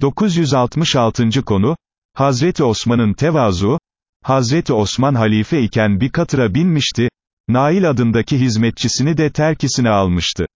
966. konu, Hazreti Osman'ın tevazu, Hazreti Osman halife iken bir katıra binmişti, Nail adındaki hizmetçisini de terkisine almıştı.